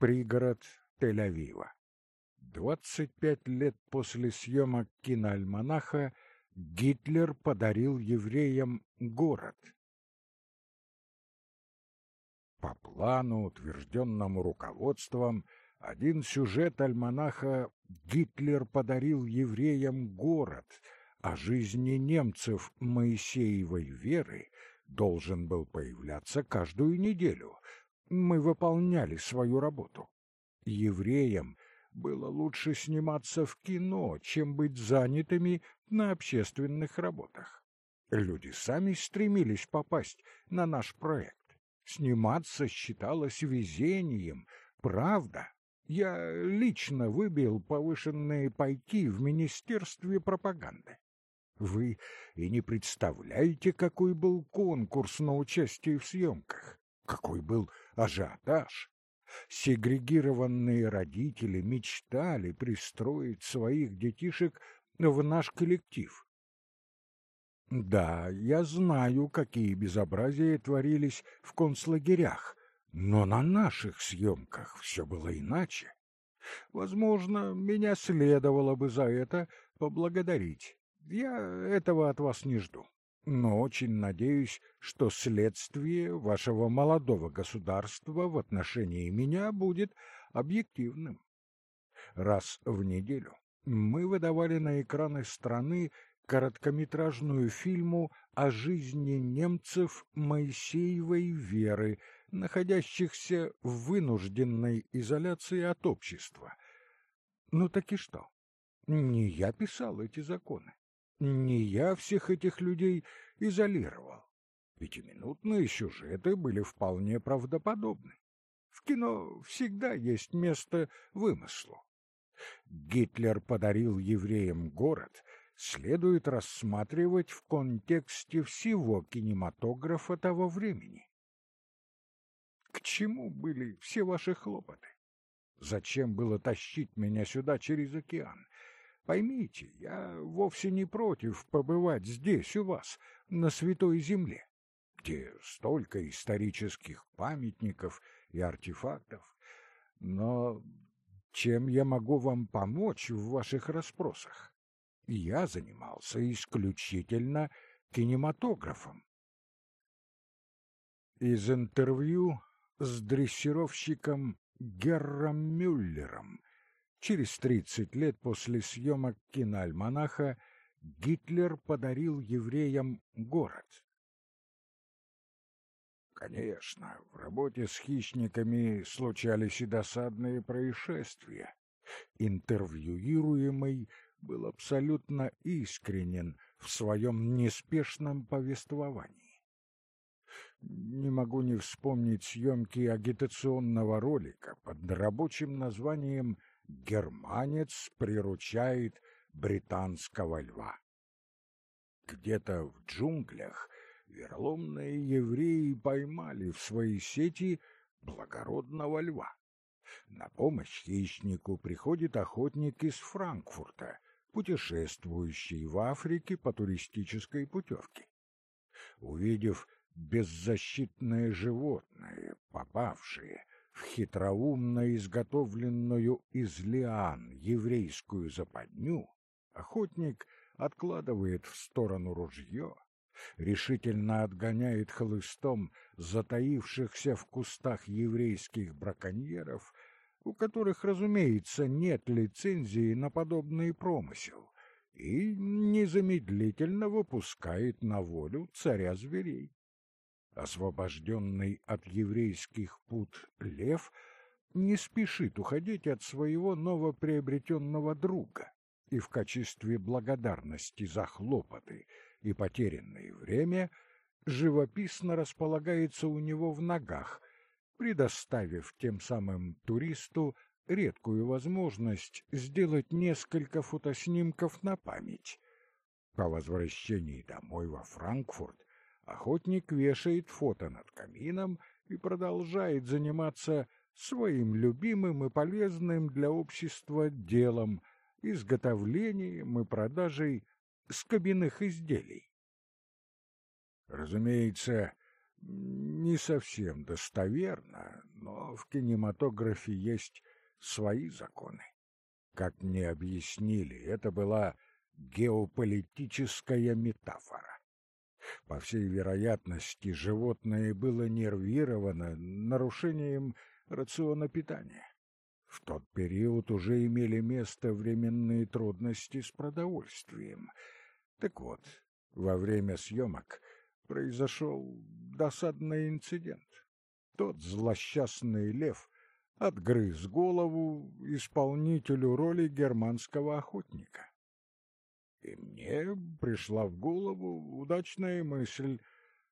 пригород Тель-Авива. 25 лет после съемок киноальманаха Гитлер подарил евреям город. По плану, утвержденному руководством, один сюжет альманаха Гитлер подарил евреям город, а жизни немцев Моисеевой веры должен был появляться каждую неделю. Мы выполняли свою работу. Евреям было лучше сниматься в кино, чем быть занятыми на общественных работах. Люди сами стремились попасть на наш проект. Сниматься считалось везением, правда. Я лично выбил повышенные пайки в Министерстве пропаганды. Вы и не представляете, какой был конкурс на участие в съемках, какой был ажиотаж. Сегрегированные родители мечтали пристроить своих детишек в наш коллектив. Да, я знаю, какие безобразия творились в концлагерях, но на наших съемках все было иначе. Возможно, меня следовало бы за это поблагодарить. Я этого от вас не жду, но очень надеюсь, что следствие вашего молодого государства в отношении меня будет объективным. Раз в неделю мы выдавали на экраны страны короткометражную фильму о жизни немцев Моисеевой веры, находящихся в вынужденной изоляции от общества. Ну так и что? Не я писал эти законы. Не я всех этих людей изолировал. Пятиминутные сюжеты были вполне правдоподобны. В кино всегда есть место вымыслу. Гитлер подарил евреям город, следует рассматривать в контексте всего кинематографа того времени. К чему были все ваши хлопоты? Зачем было тащить меня сюда через океан? Поймите, я вовсе не против побывать здесь у вас, на Святой Земле, где столько исторических памятников и артефактов. Но чем я могу вам помочь в ваших расспросах? я занимался исключительно кинематографом. Из интервью с дрессировщиком Герром Мюллером через тридцать лет после съемок киноальманаха Гитлер подарил евреям город. Конечно, в работе с хищниками случались и досадные происшествия. Интервьюируемый был абсолютно искренен в своем неспешном повествовании. Не могу не вспомнить съемки агитационного ролика под рабочим названием «Германец приручает британского льва». Где-то в джунглях вероломные евреи поймали в свои сети благородного льва. На помощь хищнику приходит охотник из Франкфурта, путешествующий в Африке по туристической путевке. Увидев беззащитное животное, попавшее в хитроумно изготовленную из лиан еврейскую западню, охотник откладывает в сторону ружье, решительно отгоняет хлыстом затаившихся в кустах еврейских браконьеров у которых, разумеется, нет лицензии на подобный промысел, и незамедлительно выпускает на волю царя зверей. Освобожденный от еврейских пут лев не спешит уходить от своего новоприобретенного друга и в качестве благодарности за хлопоты и потерянное время живописно располагается у него в ногах, предоставив тем самым туристу редкую возможность сделать несколько фотоснимков на память. По возвращении домой во Франкфурт охотник вешает фото над камином и продолжает заниматься своим любимым и полезным для общества делом изготовлением и продажей скобяных изделий. Разумеется, Не совсем достоверно, но в кинематографе есть свои законы. Как мне объяснили, это была геополитическая метафора. По всей вероятности, животное было нервировано нарушением рациона питания. В тот период уже имели место временные трудности с продовольствием. Так вот, во время съемок произошел досадный инцидент. Тот злосчастный лев отгрыз голову исполнителю роли германского охотника. И мне пришла в голову удачная мысль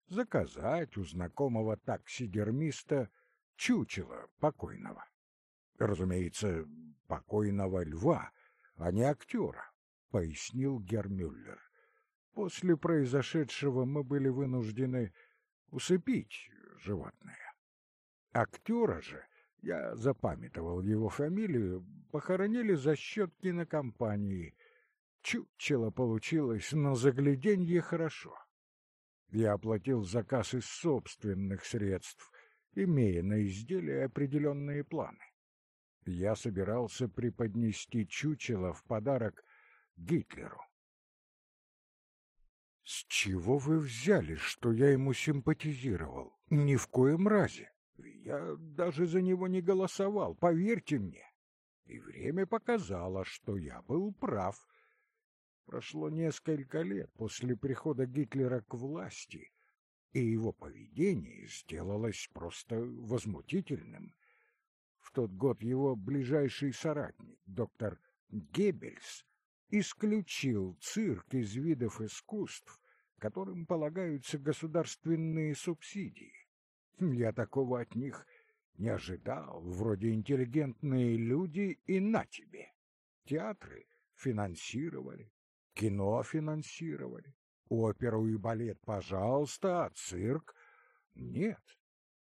заказать у знакомого таксидермиста чучело покойного. Разумеется, покойного льва, а не актера, — пояснил Гермюллер. После произошедшего мы были вынуждены усыпить животное. Актера же, я запамятовал его фамилию, похоронили за счет кинокомпании. Чучело получилось, но загляденье хорошо. Я оплатил заказ из собственных средств, имея на изделие определенные планы. Я собирался преподнести чучело в подарок Гитлеру. С чего вы взяли, что я ему симпатизировал? Ни в коем разе. Я даже за него не голосовал, поверьте мне. И время показало, что я был прав. Прошло несколько лет после прихода Гитлера к власти, и его поведение сделалось просто возмутительным. В тот год его ближайший соратник, доктор Геббельс, исключил цирк из видов искусств, которым полагаются государственные субсидии. Я такого от них не ожидал, вроде интеллигентные люди и на тебе. Театры финансировали, кино финансировали, оперу и балет, пожалуйста, а цирк нет.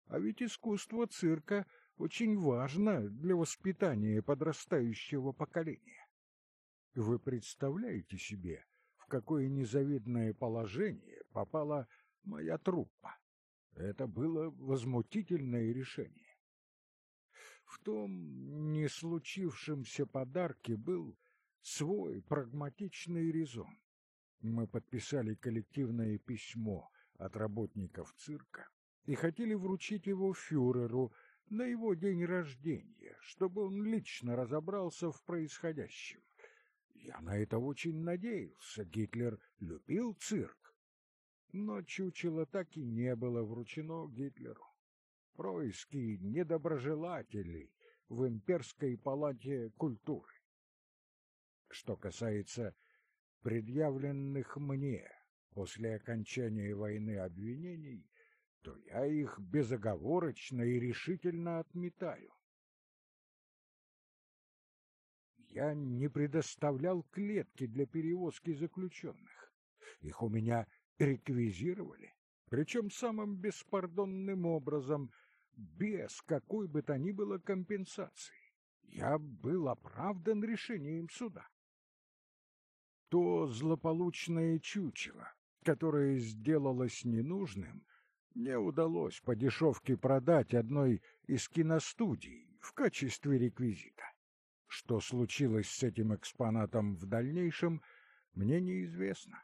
А ведь искусство цирка очень важно для воспитания подрастающего поколения. Вы представляете себе, в какое незавидное положение попала моя труппа? Это было возмутительное решение. В том не случившемся подарке был свой прагматичный резон. Мы подписали коллективное письмо от работников цирка и хотели вручить его фюреру на его день рождения, чтобы он лично разобрался в происходящем. Я на это очень надеялся. Гитлер любил цирк. Но чучело так и не было вручено Гитлеру. Происки недоброжелателей в имперской палате культуры. Что касается предъявленных мне после окончания войны обвинений, то я их безоговорочно и решительно отметаю. Я не предоставлял клетки для перевозки заключенных. Их у меня реквизировали, причем самым беспардонным образом, без какой бы то ни было компенсации. Я был оправдан решением суда то злополучное чучело, которое сделалось ненужным, мне удалось по дешевке продать одной из киностудий в качестве реквизита. Что случилось с этим экспонатом в дальнейшем, мне неизвестно.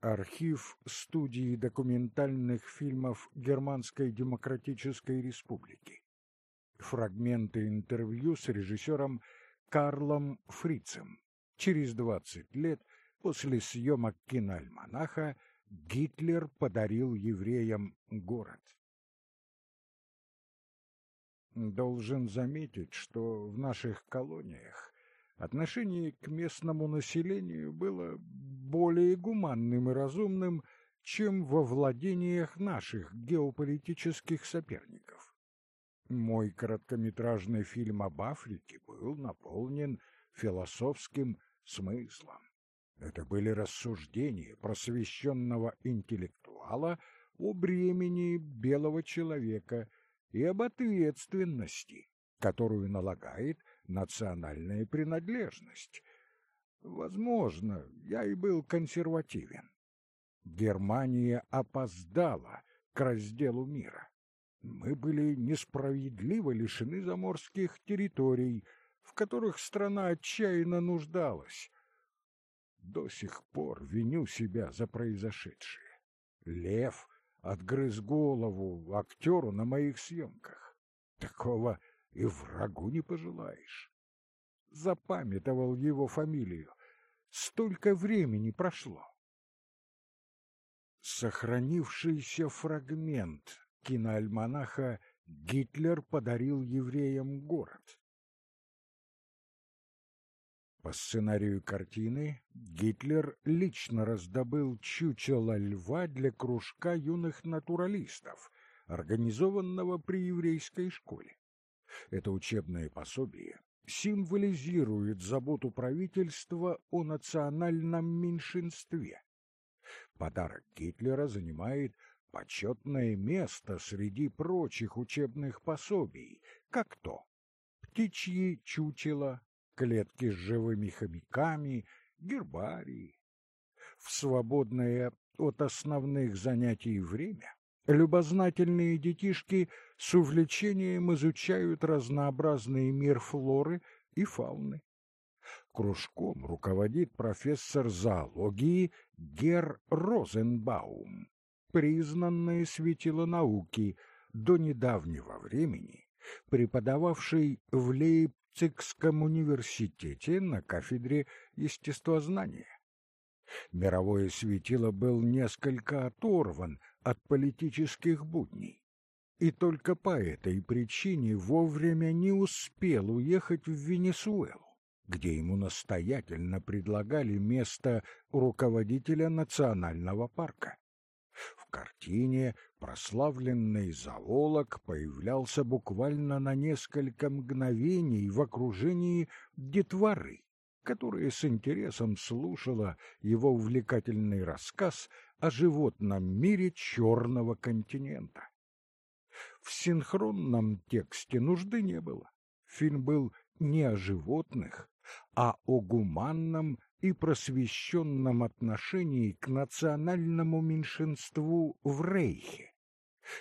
Архив студии документальных фильмов Германской Демократической Республики. Фрагменты интервью с режиссером Карлом Фрицем. Через двадцать лет после съемок киноальманаха Гитлер подарил евреям город. Должен заметить, что в наших колониях отношение к местному населению было более гуманным и разумным, чем во владениях наших геополитических соперников. Мой короткометражный фильм об Африке был наполнен философским смыслом. Это были рассуждения просвещенного интеллектуала о бремени белого человека и об ответственности, которую налагает национальная принадлежность. Возможно, я и был консервативен. Германия опоздала к разделу мира. Мы были несправедливо лишены заморских территорий, в которых страна отчаянно нуждалась. До сих пор виню себя за произошедшее. Лев отгрыз голову актеру на моих съемках. Такого и врагу не пожелаешь. Запамятовал его фамилию. Столько времени прошло. Сохранившийся фрагмент киноальманаха Гитлер подарил евреям город. По сценарию картины Гитлер лично раздобыл чучело льва для кружка юных натуралистов, организованного при еврейской школе. Это учебное пособие символизирует заботу правительства о национальном меньшинстве. Подарок Гитлера занимает почетное место среди прочих учебных пособий, как то птичьи чучела, клетки с живыми хомяками, гербарии. В свободное от основных занятий время любознательные детишки с увлечением изучают разнообразный мир флоры и фауны. Кружком руководит профессор зоологии Гер Розенбаум признанное светило науки, до недавнего времени преподававший в Лейпцигском университете на кафедре естествознания. Мировое светило был несколько оторван от политических будней, и только по этой причине вовремя не успел уехать в Венесуэлу, где ему настоятельно предлагали место руководителя национального парка. В картине прославленный зоолог появлялся буквально на несколько мгновений в окружении детворы, которая с интересом слушала его увлекательный рассказ о животном мире черного континента. В синхронном тексте нужды не было. Фильм был не о животных, а о гуманном и просвещенном отношении к национальному меньшинству в Рейхе.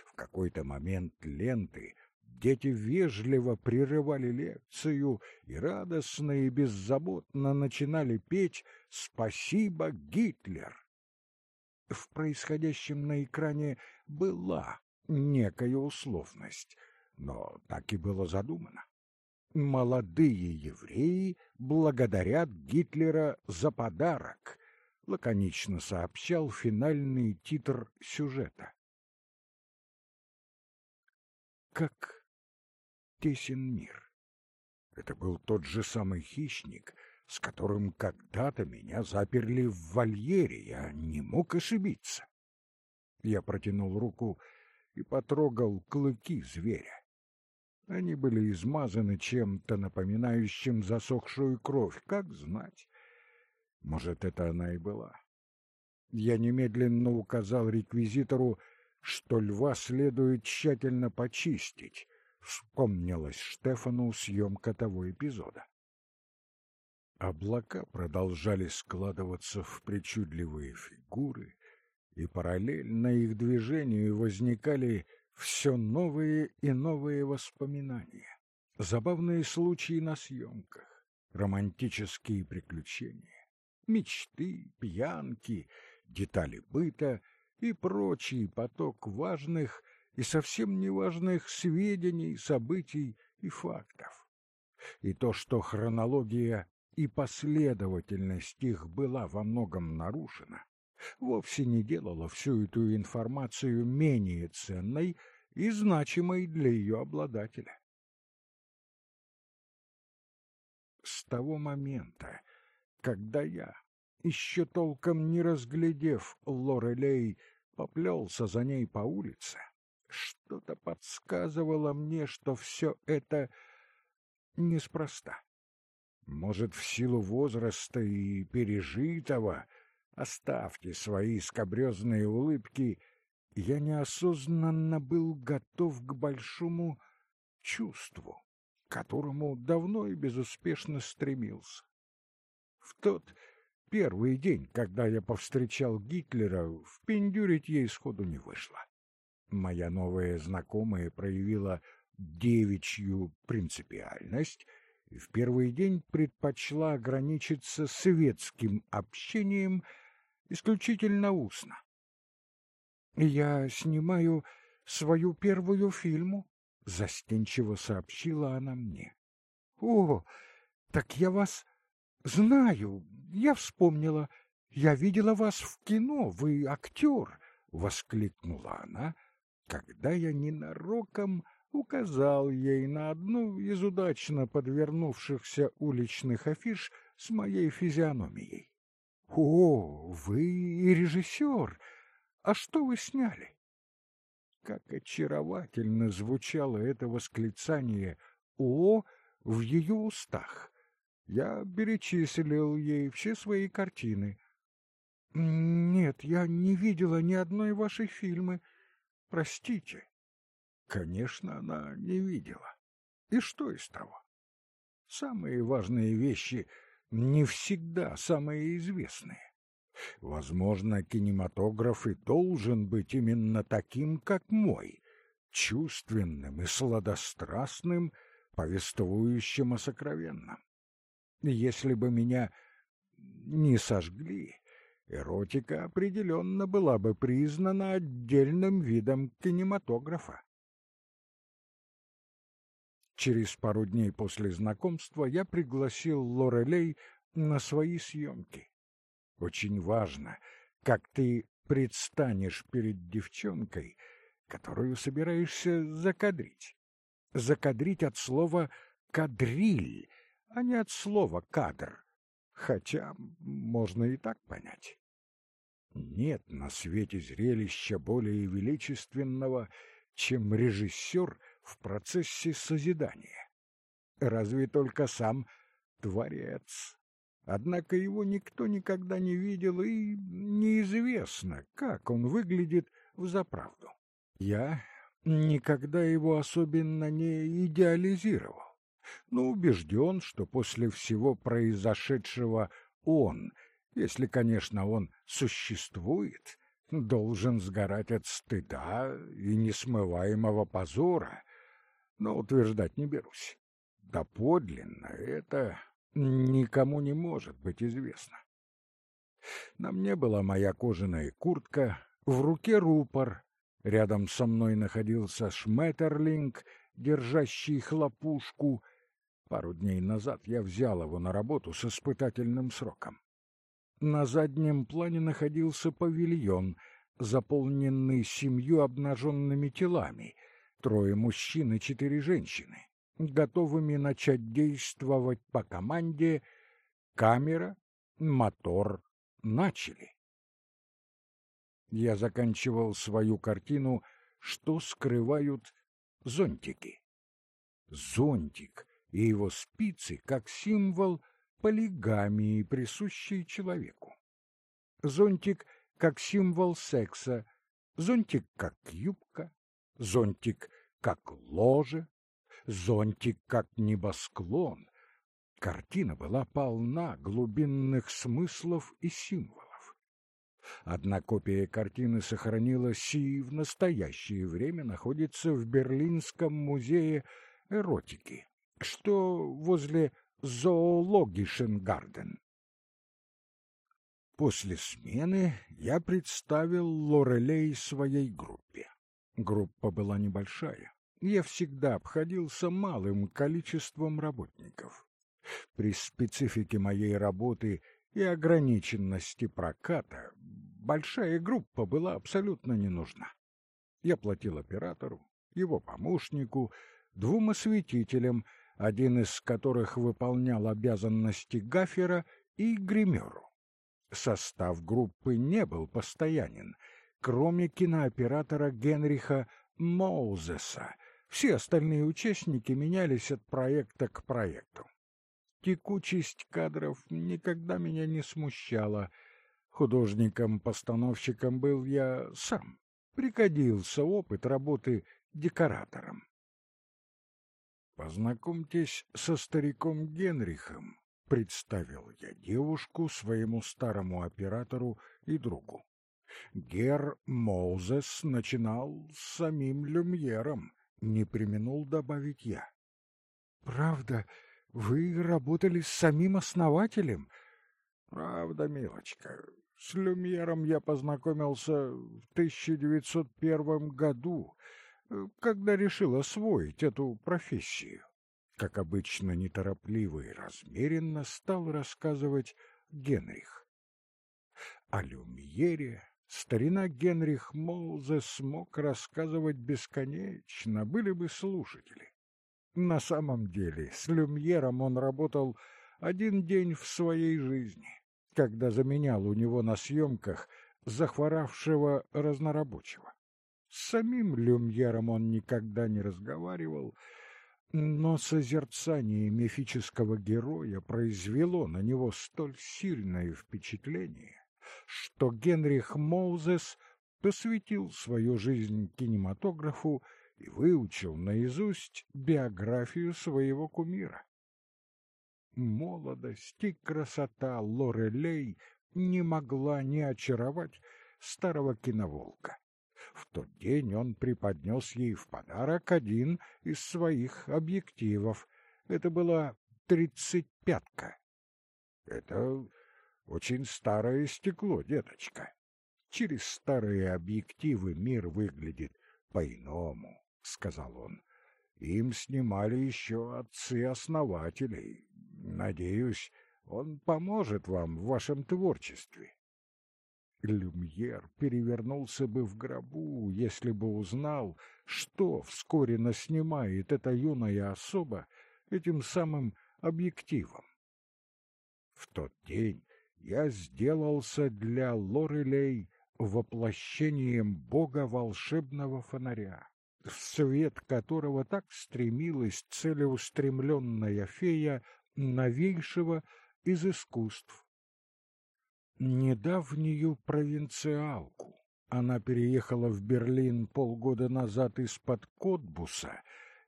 В какой-то момент ленты дети вежливо прерывали лекцию и радостно и беззаботно начинали петь «Спасибо, Гитлер!». В происходящем на экране была некая условность, но так и было задумано молодые евреи благодарят Гитлера за подарок, лаконично сообщал финальный титр сюжета. Как тесен мир. Это был тот же самый хищник, с которым когда-то меня заперли в вольере, я не мог ошибиться. Я протянул руку и потрогал клыки зверя. Они были измазаны чем-то напоминающим засохшую кровь, как знать. Может, это она и была. Я немедленно указал реквизитору, что льва следует тщательно почистить. Вспомнилась Штефану съемка того эпизода. Облака продолжали складываться в причудливые фигуры, и параллельно их движению возникали все новые и новые воспоминания, забавные случаи на съемках, романтические приключения, мечты, пьянки, детали быта и прочий поток важных и совсем неважных сведений, событий и фактов. И то, что хронология и последовательность их была во многом нарушена, вовсе не делало всю эту информацию менее ценной и значимой для ее обладателя. С того момента, когда я, еще толком не разглядев Лорелей, поплелся за ней по улице, что-то подсказывало мне, что все это неспроста. Может, в силу возраста и пережитого — Оставьте свои скобрезные улыбки. Я неосознанно был готов к большому чувству, к которому давно и безуспешно стремился. В тот первый день, когда я повстречал Гитлера, впендюрить ей сходу не вышло. Моя новая знакомая проявила девичью принципиальность и в первый день предпочла ограничиться светским общением исключительно устно. «Я снимаю свою первую фильму», — застенчиво сообщила она мне. «О, так я вас знаю, я вспомнила. Я видела вас в кино, вы актер», — воскликнула она, когда я ненароком указал ей на одну из удачно подвернувшихся уличных афиш с моей физиономией. «О, вы и режиссер! А что вы сняли?» Как очаровательно звучало это восклицание «О» в ее устах. Я перечислил ей все свои картины. «Нет, я не видела ни одной вашей фильмы. Простите». Конечно, она не видела. И что из того? Самые важные вещи не всегда самые известные. Возможно, кинематограф и должен быть именно таким, как мой, чувственным и сладострастным, повествующим о сокровенном. Если бы меня не сожгли, эротика определенно была бы признана отдельным видом кинематографа. Через пару дней после знакомства я пригласил Лорелей на свои съемки. Очень важно, как ты предстанешь перед девчонкой, которую собираешься закадрить. Закадрить от слова «кадриль», а не от слова «кадр», хотя можно и так понять. Нет на свете зрелища более величественного, чем режиссер — в процессе созидания. Разве только сам Творец. Однако его никто никогда не видел, и неизвестно, как он выглядит в заправду. Я никогда его особенно не идеализировал, но убежден, что после всего произошедшего он, если, конечно, он существует, должен сгорать от стыда и несмываемого позора, но утверждать не берусь. Да подлинно это никому не может быть известно. На мне была моя кожаная куртка, в руке рупор, рядом со мной находился шметерлинг, держащий хлопушку. Пару дней назад я взял его на работу с испытательным сроком. На заднем плане находился павильон, заполненный семью обнаженными телами, трое мужчин и четыре женщины, готовыми начать действовать по команде «Камера, мотор, начали». Я заканчивал свою картину «Что скрывают зонтики». Зонтик и его спицы как символ полигамии, присущей человеку. Зонтик как символ секса, зонтик как юбка, зонтик как ложе, зонтик как небосклон. Картина была полна глубинных смыслов и символов. Одна копия картины сохранилась и в настоящее время находится в Берлинском музее эротики, что возле Зоологишенгарден. После смены я представил Лорелей своей группе. Группа была небольшая. Я всегда обходился малым количеством работников. При специфике моей работы и ограниченности проката большая группа была абсолютно не нужна. Я платил оператору, его помощнику, двум осветителям, один из которых выполнял обязанности гафера, и гримеру. Состав группы не был постоянен, кроме кинооператора Генриха Моузеса. Все остальные участники менялись от проекта к проекту. Текучесть кадров никогда меня не смущала. Художником-постановщиком был я сам. Пригодился опыт работы декоратором. Познакомьтесь со стариком Генрихом, Представил я девушку своему старому оператору и другу. Герр Моузес начинал с самим Люмьером, не преминул добавить я. — Правда, вы работали с самим основателем? — Правда, милочка. С Люмьером я познакомился в 1901 году, когда решил освоить эту профессию. Как обычно, неторопливо и размеренно стал рассказывать Генрих. О Люмьере старина Генрих Молзе смог рассказывать бесконечно, были бы слушатели. На самом деле, с Люмьером он работал один день в своей жизни, когда заменял у него на съемках захворавшего разнорабочего. С самим Люмьером он никогда не разговаривал, но созерцание мифического героя произвело на него столь сильное впечатление, что Генрих Моузес посвятил свою жизнь кинематографу и выучил наизусть биографию своего кумира. Молодость и красота Лорелей не могла не очаровать старого киноволка. В тот день он преподнес ей в подарок один из своих объективов. Это была тридцать пятка. Это очень старое стекло, деточка. Через старые объективы мир выглядит по-иному, — сказал он. Им снимали еще отцы-основателей. Надеюсь, он поможет вам в вашем творчестве. Люмьер перевернулся бы в гробу, если бы узнал, что вскоре наснимает эта юная особа этим самым объективом. В тот день я сделался для Лорелей воплощением бога волшебного фонаря, в свет которого так стремилась целеустремленная фея новейшего из искусств недавнюю провинциалку. Она переехала в Берлин полгода назад из-под Котбуса,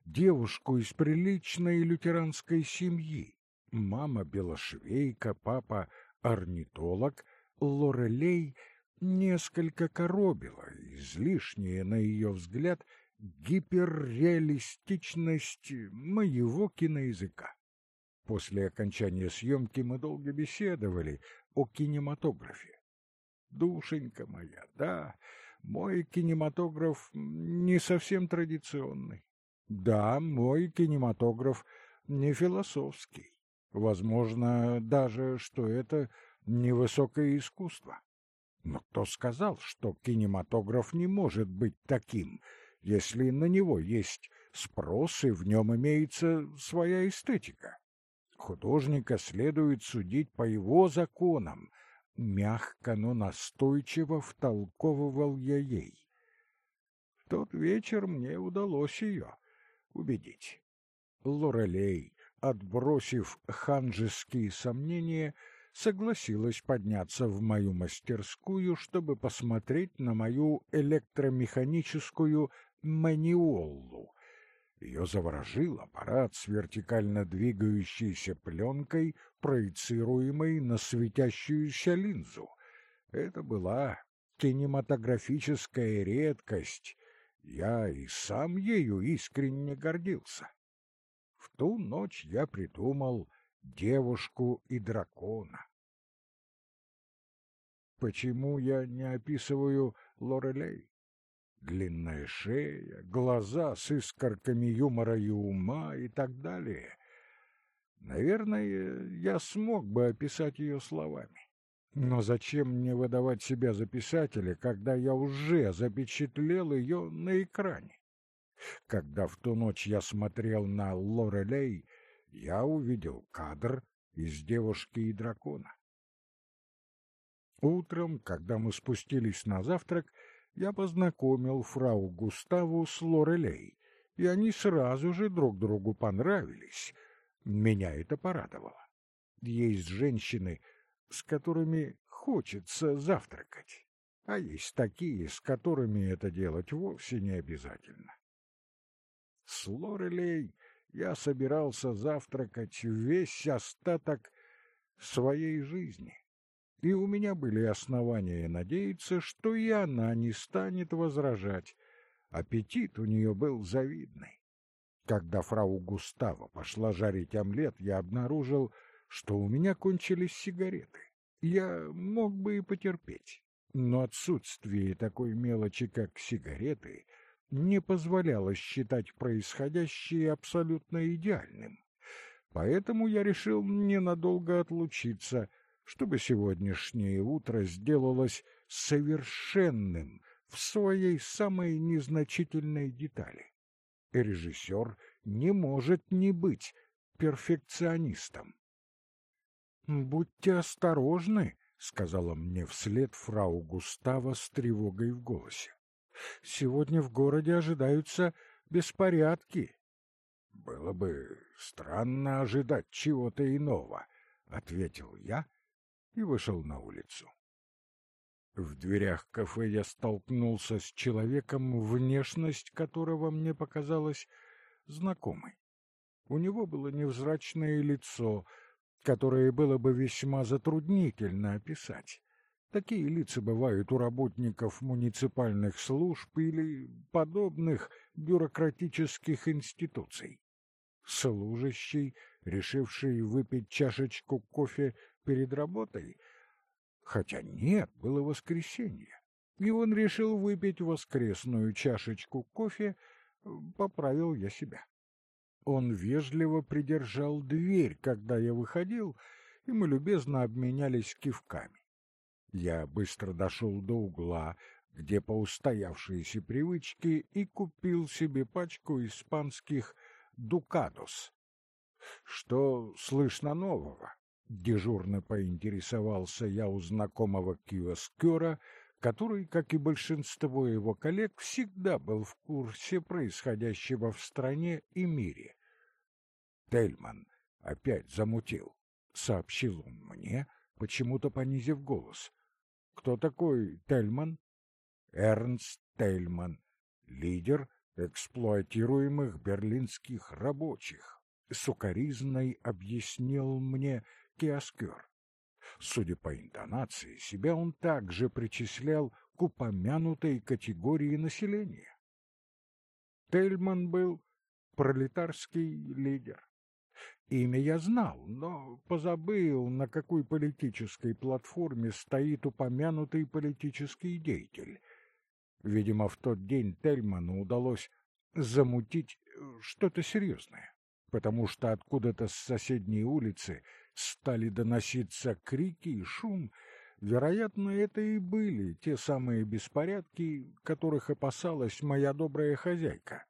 девушку из приличной лютеранской семьи. Мама белошвейка, папа орнитолог, Лорелей несколько коробила, излишняя, на ее взгляд, гиперреалистичность моего киноязыка. После окончания съемки мы долго беседовали о кинематографе. Душенька моя, да, мой кинематограф не совсем традиционный. Да, мой кинематограф не философский. Возможно, даже, что это невысокое искусство. Но кто сказал, что кинематограф не может быть таким, если на него есть спрос и в нем имеется своя эстетика? Художника следует судить по его законам, мягко, но настойчиво втолковывал я ей. В тот вечер мне удалось ее убедить. Лорелей, отбросив ханжеские сомнения, согласилась подняться в мою мастерскую, чтобы посмотреть на мою электромеханическую маниоллу, ее заворожил аппарат с вертикально двигающейся пленкой, проецируемой на светящуюся линзу. Это была кинематографическая редкость. Я и сам ею искренне гордился. Ту ночь я придумал девушку и дракона. Почему я не описываю Лорелей? длинная шея, глаза с искорками юмора и ума и так далее. Наверное, я смог бы описать ее словами. Но зачем мне выдавать себя за писателя, когда я уже запечатлел ее на экране? Когда в ту ночь я смотрел на Лорелей, я увидел кадр из «Девушки и дракона». Утром, когда мы спустились на завтрак, я познакомил фрау Густаву с Лорелей, и они сразу же друг другу понравились. Меня это порадовало. Есть женщины, с которыми хочется завтракать, а есть такие, с которыми это делать вовсе не обязательно. С Лорелей я собирался завтракать весь остаток своей жизни. И у меня были основания надеяться, что и она не станет возражать. Аппетит у нее был завидный. Когда фрау Густава пошла жарить омлет, я обнаружил, что у меня кончились сигареты. Я мог бы и потерпеть, но отсутствие такой мелочи, как сигареты, не позволяло считать происходящее абсолютно идеальным. Поэтому я решил ненадолго отлучиться, чтобы сегодняшнее утро сделалось совершенным в своей самой незначительной детали. Режиссер не может не быть перфекционистом. «Будьте осторожны», — сказала мне вслед фрау Густава с тревогой в голосе. «Сегодня в городе ожидаются беспорядки». «Было бы странно ожидать чего-то иного», — ответил я и вышел на улицу. В дверях кафе я столкнулся с человеком, внешность которого мне показалась знакомой. У него было невзрачное лицо, которое было бы весьма затруднительно описать. Такие лица бывают у работников муниципальных служб или подобных бюрократических институций. Служащий, решивший выпить чашечку кофе перед работой — Хотя нет, было воскресенье, и он решил выпить воскресную чашечку кофе, поправил я себя. Он вежливо придержал дверь, когда я выходил, и мы любезно обменялись кивками. Я быстро дошел до угла, где по устоявшейся привычке и купил себе пачку испанских «дукадос». Что слышно нового? Дежурно поинтересовался я у знакомого киоскера, который, как и большинство его коллег, всегда был в курсе происходящего в стране и мире. Тельман опять замутил, сообщил он мне, почему-то понизив голос. Кто такой Тельман? Эрнст Тельман, лидер эксплуатируемых берлинских рабочих. Сукаризной объяснил мне Киоскер. Судя по интонации, себя он также причислял к упомянутой категории населения. Тельман был пролетарский лидер. Имя я знал, но позабыл, на какой политической платформе стоит упомянутый политический деятель. Видимо, в тот день Тельману удалось замутить э, что-то серьезное, потому что откуда-то с соседней улицы стали доноситься крики и шум, вероятно, это и были те самые беспорядки, которых опасалась моя добрая хозяйка.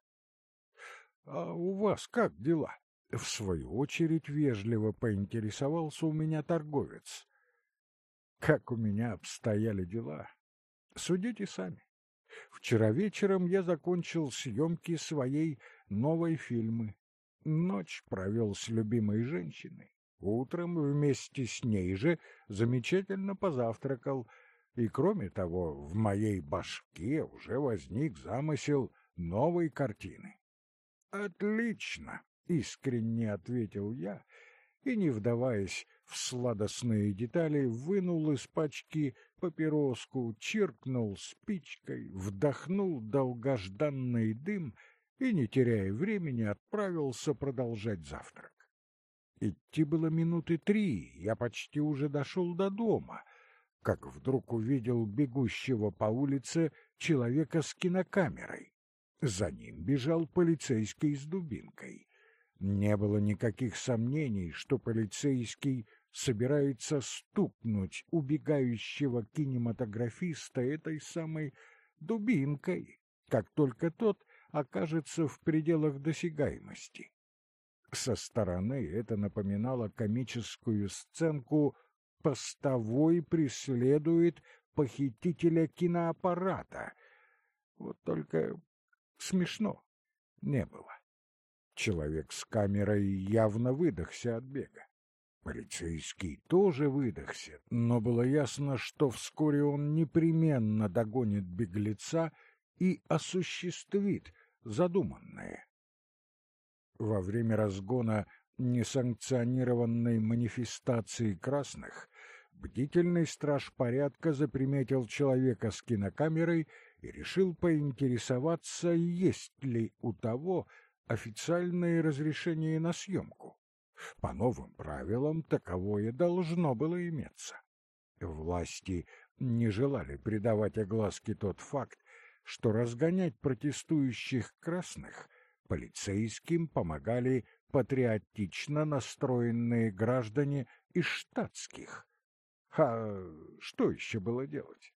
— А у вас как дела? — в свою очередь вежливо поинтересовался у меня торговец. — Как у меня обстояли дела? Судите сами. Вчера вечером я закончил съемки своей новой фильмы. Ночь провел с любимой женщиной. Утром вместе с ней же замечательно позавтракал, и, кроме того, в моей башке уже возник замысел новой картины. «Отлично!» — искренне ответил я, и, не вдаваясь в сладостные детали, вынул из пачки папироску, чиркнул спичкой, вдохнул долгожданный дым и, не теряя времени, отправился продолжать завтрак. Идти было минуты три, я почти уже дошел до дома, как вдруг увидел бегущего по улице человека с кинокамерой. За ним бежал полицейский с дубинкой. Не было никаких сомнений, что полицейский собирается стукнуть убегающего кинематографиста этой самой дубинкой, как только тот окажется в пределах досягаемости. Со стороны это напоминало комическую сценку «Постовой преследует похитителя киноаппарата». Вот только смешно не было. Человек с камерой явно выдохся от бега. Полицейский тоже выдохся, но было ясно, что вскоре он непременно догонит беглеца и осуществит задуманное. Во время разгона несанкционированной манифестации красных бдительный страж порядка заприметил человека с кинокамерой и решил поинтересоваться, есть ли у того официальное разрешение на съемку. По новым правилам таковое должно было иметься. Власти не желали придавать огласке тот факт, что разгонять протестующих красных полицейским помогали патриотично настроенные граждане из штатских. А что еще было делать?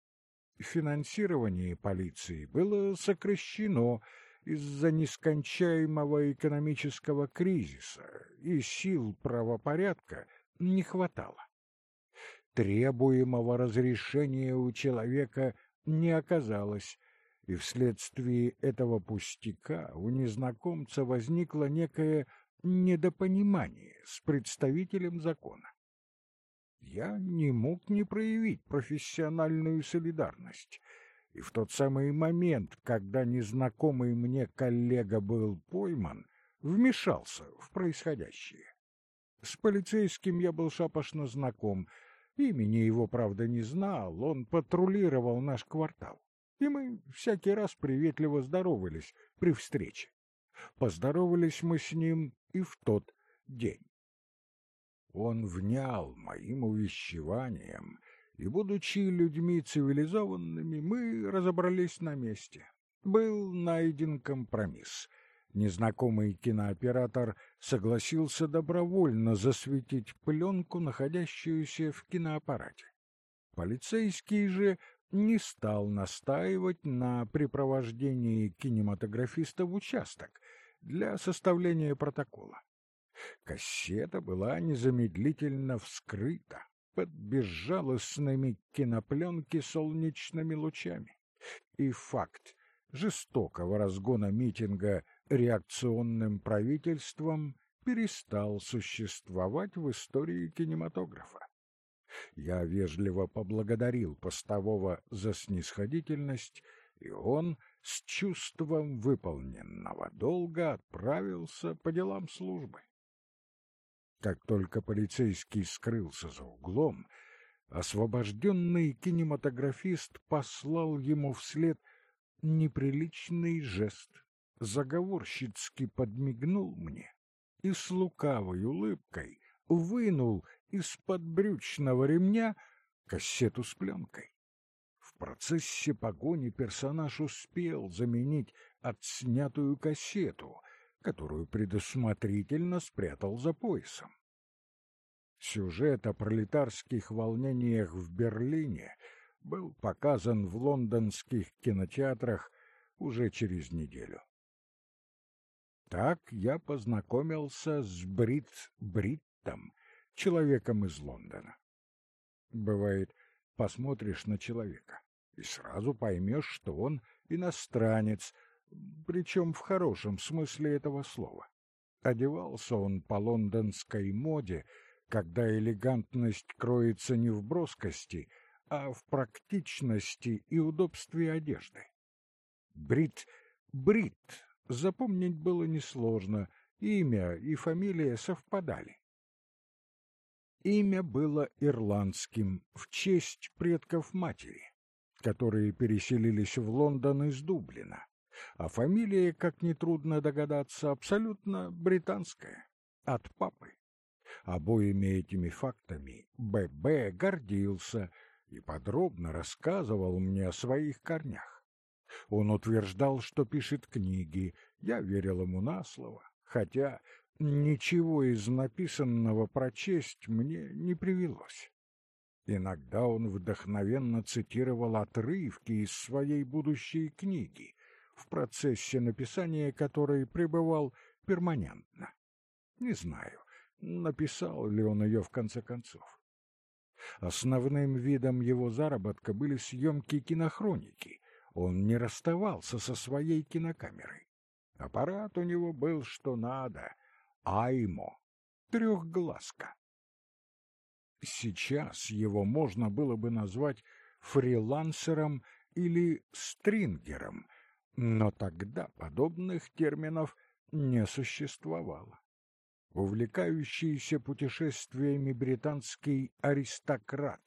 Финансирование полиции было сокращено из-за нескончаемого экономического кризиса, и сил правопорядка не хватало. Требуемого разрешения у человека не оказалось, и вследствие этого пустяка у незнакомца возникло некое недопонимание с представителем закона. Я не мог не проявить профессиональную солидарность, и в тот самый момент, когда незнакомый мне коллега был пойман, вмешался в происходящее. С полицейским я был шапошно знаком, имени его, правда, не знал, он патрулировал наш квартал, и мы всякий раз приветливо здоровались при встрече. Поздоровались мы с ним и в тот день. Он внял моим увещеванием, и, будучи людьми цивилизованными, мы разобрались на месте. Был найден компромисс. Незнакомый кинооператор согласился добровольно засветить пленку, находящуюся в киноаппарате. Полицейский же не стал настаивать на припровождении кинематографиста в участок для составления протокола. Кассета была незамедлительно вскрыта под безжалостными кинопленки солнечными лучами. И факт жестокого разгона митинга реакционным правительством перестал существовать в истории кинематографа. Я вежливо поблагодарил постового за снисходительность, и он с чувством выполненного долга отправился по делам службы. Как только полицейский скрылся за углом, освобожденный кинематографист послал ему вслед неприличный жест, заговорщицки подмигнул мне и с лукавой улыбкой вынул из-под брючного ремня кассету с пленкой. В процессе погони персонаж успел заменить отснятую кассету, которую предусмотрительно спрятал за поясом. Сюжет о пролетарских волнениях в Берлине был показан в лондонских кинотеатрах уже через неделю. Так я познакомился с Брит Бриттом, человеком из Лондона. Бывает, посмотришь на человека и сразу поймешь, что он иностранец, причем в хорошем смысле этого слова. Одевался он по лондонской моде, когда элегантность кроется не в броскости, а в практичности и удобстве одежды. Брит, Брит, запомнить было несложно, имя и фамилия совпадали. Имя было ирландским в честь предков матери, которые переселились в Лондон из Дублина а фамилия, как нетрудно догадаться, абсолютно британская, от папы. Обоими этими фактами Б.Б. гордился и подробно рассказывал мне о своих корнях. Он утверждал, что пишет книги, я верил ему на слово, хотя ничего из написанного прочесть мне не привелось. Иногда он вдохновенно цитировал отрывки из своей будущей книги, в процессе написания которой пребывал перманентно. Не знаю, написал ли он ее в конце концов. Основным видом его заработка были съемки кинохроники. Он не расставался со своей кинокамерой. Аппарат у него был что надо. Аймо. Трехглазка. Сейчас его можно было бы назвать фрилансером или стрингером — но тогда подобных терминов не существовало. увлекающийся путешествиями британский аристократ.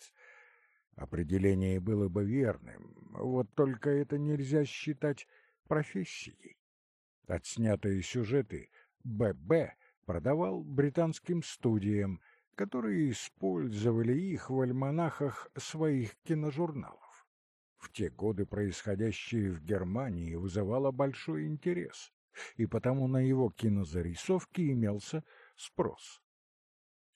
Определение было бы верным, вот только это нельзя считать профессией. Отснятые сюжеты ББ продавал британским студиям, которые использовали их в альманахах своих киножурналов. В те годы происходящее в Германии вызывало большой интерес, и потому на его кинозарисовки имелся спрос.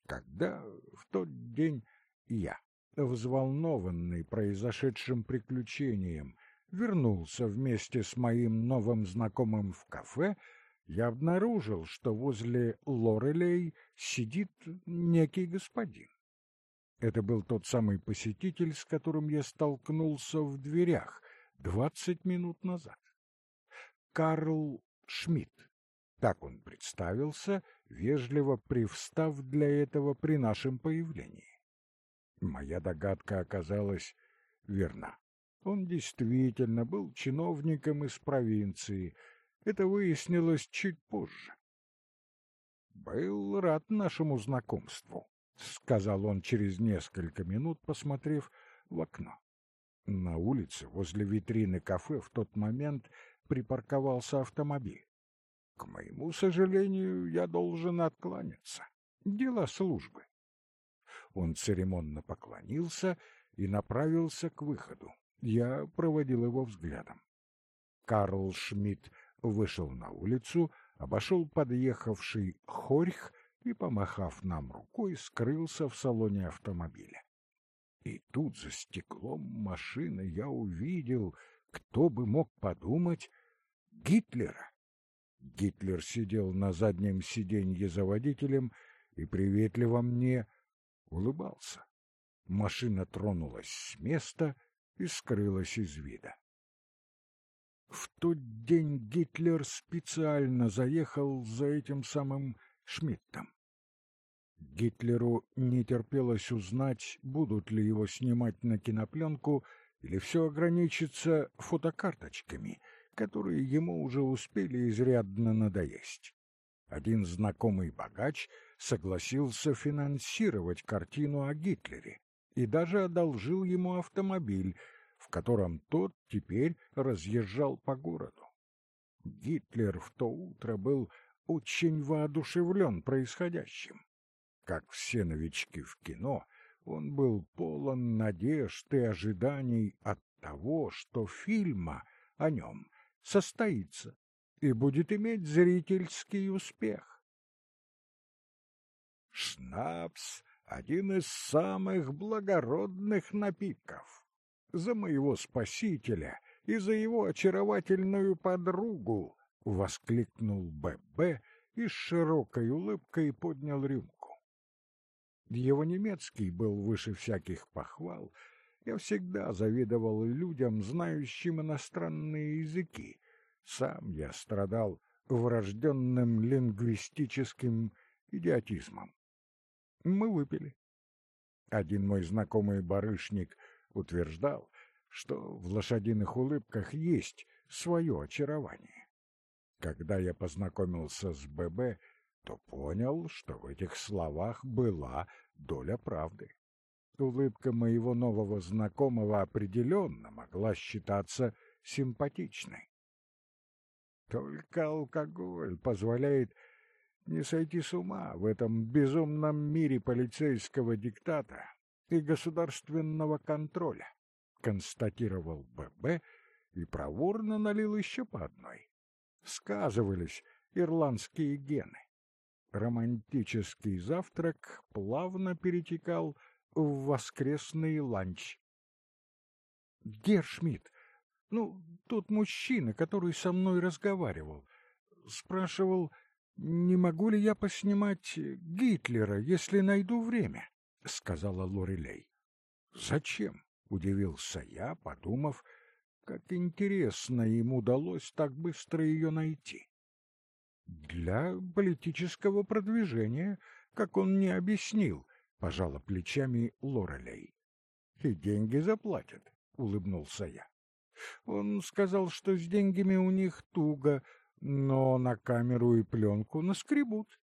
Когда в тот день я, взволнованный произошедшим приключением, вернулся вместе с моим новым знакомым в кафе, я обнаружил, что возле Лорелей сидит некий господин. Это был тот самый посетитель, с которым я столкнулся в дверях двадцать минут назад. Карл Шмидт. Так он представился, вежливо привстав для этого при нашем появлении. Моя догадка оказалась верна. Он действительно был чиновником из провинции. Это выяснилось чуть позже. «Был рад нашему знакомству», — сказал он через несколько минут, посмотрев в окно. На улице, возле витрины кафе, в тот момент припарковался автомобиль. К моему сожалению, я должен откланяться. Дела службы. Он церемонно поклонился и направился к выходу. Я проводил его взглядом. Карл Шмидт вышел на улицу, обошел подъехавший хорьх и, помахав нам рукой, скрылся в салоне автомобиля. И тут за стеклом машины я увидел, кто бы мог подумать, Гитлера. Гитлер сидел на заднем сиденье за водителем и приветливо мне улыбался. Машина тронулась с места и скрылась из вида. В тот день Гитлер специально заехал за этим самым Шмидтом. Гитлеру не терпелось узнать, будут ли его снимать на кинопленку или все ограничится фотокарточками, которые ему уже успели изрядно надоесть. Один знакомый богач согласился финансировать картину о Гитлере и даже одолжил ему автомобиль, в котором тот теперь разъезжал по городу. Гитлер в то утро был очень воодушевлен происходящим. Как все новички в кино, он был полон надежд и ожиданий от того, что фильма о нем состоится и будет иметь зрительский успех. Шнапс один из самых благородных напитков. За моего спасителя и за его очаровательную подругу, — воскликнул Б.Б. и с широкой улыбкой поднял рюмку. Его немецкий был выше всяких похвал. Я всегда завидовал людям, знающим иностранные языки. Сам я страдал врожденным лингвистическим идиотизмом. Мы выпили. Один мой знакомый барышник утверждал, что в лошадиных улыбках есть свое очарование. Когда я познакомился с ББ, то понял, что в этих словах была доля правды. Улыбка моего нового знакомого определенно могла считаться симпатичной. Только алкоголь позволяет не сойти с ума в этом безумном мире полицейского диктата и государственного контроля, констатировал ББ и проворно налил еще по одной. Сказывались ирландские гены. Романтический завтрак плавно перетекал в воскресный ланч. Гершмидт, ну, тот мужчина, который со мной разговаривал, спрашивал, не могу ли я поснимать Гитлера, если найду время, — сказала Лорелей. — Зачем? — удивился я, подумав, как интересно ему удалось так быстро ее найти. — Для политического продвижения, как он мне объяснил, — пожала плечами Лорелей. — И деньги заплатят, — улыбнулся я. Он сказал, что с деньгами у них туго, но на камеру и пленку наскребут.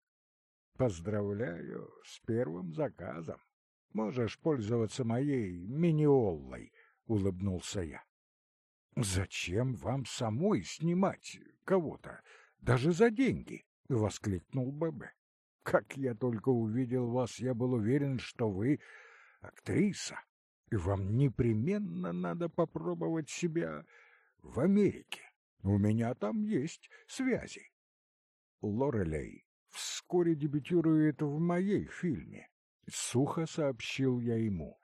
Поздравляю с первым заказом. Можешь пользоваться моей миниоллой, улыбнулся я. Зачем вам самой снимать кого-то, даже за деньги? воскликнул ББ. Как я только увидел вас, я был уверен, что вы актриса, и вам непременно надо попробовать себя в Америке. У меня там есть связи. Лорелей вскоре дебютирует в моей фильме. Сухо сообщил я ему.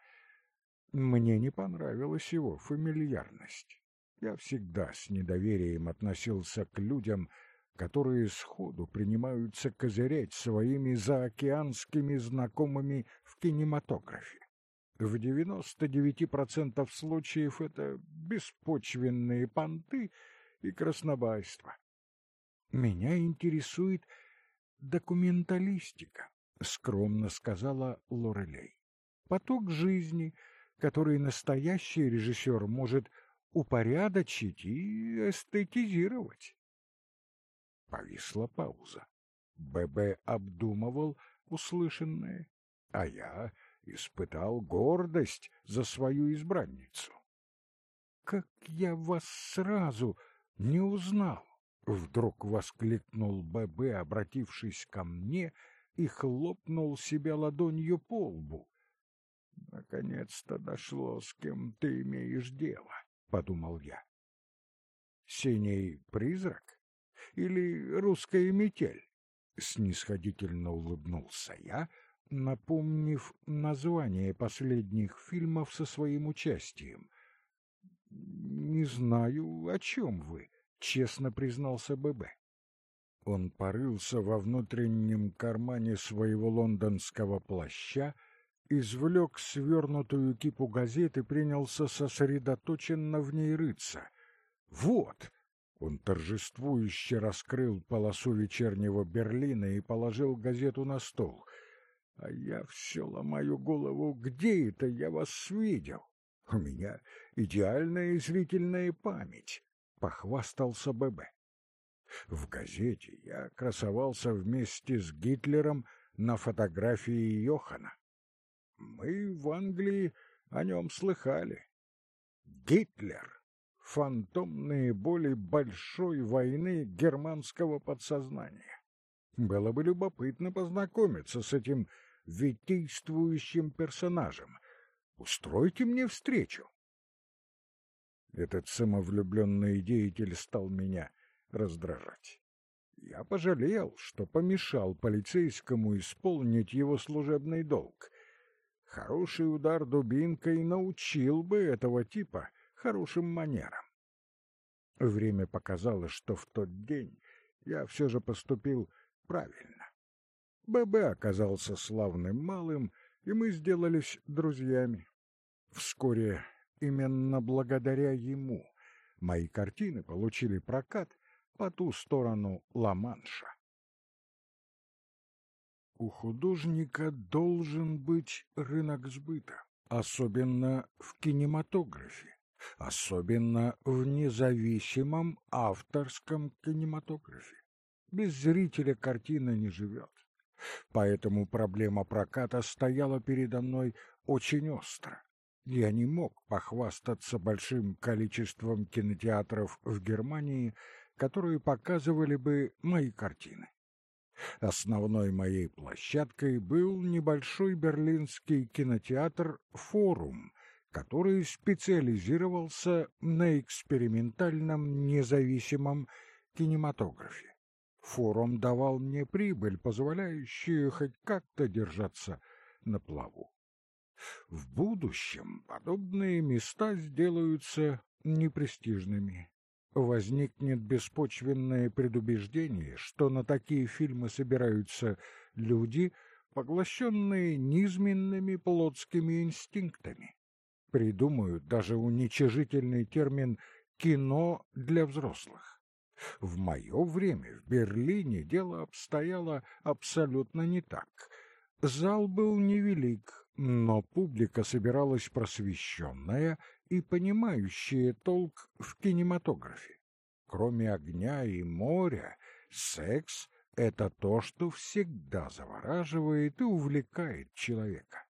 Мне не понравилась его фамильярность. Я всегда с недоверием относился к людям, которые сходу принимаются козырять своими заокеанскими знакомыми в кинематографе. В 99% случаев это беспочвенные понты и краснобайство. Меня интересует документалистика, скромно сказала Лорелей. Поток жизни, который настоящий режиссер может упорядочить и эстетизировать. Повисла пауза. ББ обдумывал услышанное, а я испытал гордость за свою избранницу. «Как я вас сразу не узнал!» — вдруг воскликнул ББ, обратившись ко мне, и хлопнул себя ладонью по лбу. «Наконец-то дошло, с кем ты имеешь дело», — подумал я. «Синий призрак? Или русская метель?» Снисходительно улыбнулся я, напомнив название последних фильмов со своим участием. «Не знаю, о чем вы», — честно признался ББ. Он порылся во внутреннем кармане своего лондонского плаща, извлек свернутую кипу газет и принялся сосредоточенно в ней рыться. «Вот!» Он торжествующе раскрыл полосу вечернего Берлина и положил газету на стол. А я все ломаю голову, где это я вас видел? У меня идеальная зрительная память, — похвастался ББ. В газете я красовался вместе с Гитлером на фотографии Йохана. Мы в Англии о нем слыхали. Гитлер — фантомные боли большой войны германского подсознания. Было бы любопытно познакомиться с этим витийствующим персонажем. Устройте мне встречу. Этот самовлюбленный деятель стал меня раздражать. Я пожалел, что помешал полицейскому исполнить его служебный долг. Хороший удар дубинкой научил бы этого типа хорошим манерам. Время показало, что в тот день я все же поступил правильно. ББ оказался славным малым, и мы сделались друзьями. Вскоре именно благодаря ему мои картины получили прокат по ту сторону Ла-Манша. У художника должен быть рынок сбыта, особенно в кинематографе, особенно в независимом авторском кинематографе. Без зрителя картина не живет. Поэтому проблема проката стояла передо мной очень остро. Я не мог похвастаться большим количеством кинотеатров в Германии, которые показывали бы мои картины. Основной моей площадкой был небольшой берлинский кинотеатр «Форум», который специализировался на экспериментальном независимом кинематографе. Форум давал мне прибыль, позволяющую хоть как-то держаться на плаву. В будущем подобные места сделаются непрестижными. Возникнет беспочвенное предубеждение, что на такие фильмы собираются люди, поглощенные низменными плотскими инстинктами. Придумают даже уничижительный термин «кино для взрослых». В мое время в Берлине дело обстояло абсолютно не так. Зал был невелик, но публика собиралась просвещенная и понимающая толк в кинематографе. Кроме огня и моря, секс — это то, что всегда завораживает и увлекает человека.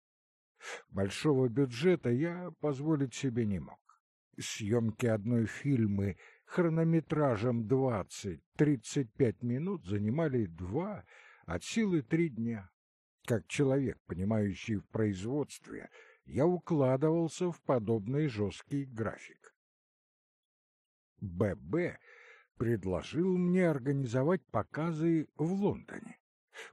Большого бюджета я позволить себе не мог. Съемки одной фильмы хронометражем 20-35 минут занимали два, от силы три дня. Как человек, понимающий в производстве, я укладывался в подобный жесткий график. ББ предложил мне организовать показы в Лондоне.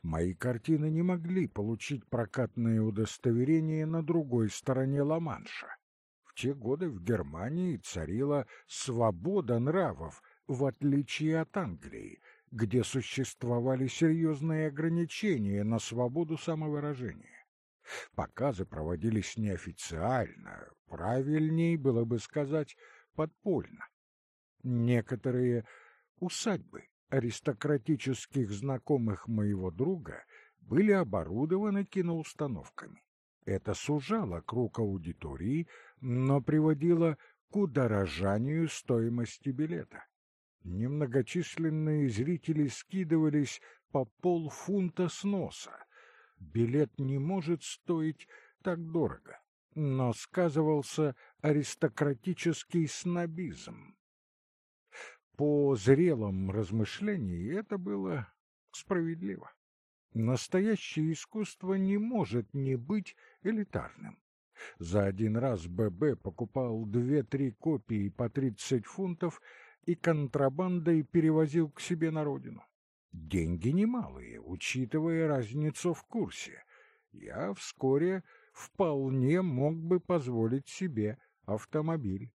Мои картины не могли получить прокатное удостоверение на другой стороне Ла-Манша. В те годы в Германии царила свобода нравов, в отличие от Англии, где существовали серьезные ограничения на свободу самовыражения. Показы проводились неофициально, правильнее было бы сказать подпольно. Некоторые усадьбы аристократических знакомых моего друга были оборудованы киноустановками. Это сужало круг аудитории, но приводило к удорожанию стоимости билета. Немногочисленные зрители скидывались по полфунта с носа. Билет не может стоить так дорого, но сказывался аристократический снобизм. По зрелом размышлении это было справедливо. Настоящее искусство не может не быть элитарным. За один раз ББ покупал две-три копии по тридцать фунтов и контрабандой перевозил к себе на родину. Деньги немалые, учитывая разницу в курсе. Я вскоре вполне мог бы позволить себе автомобиль.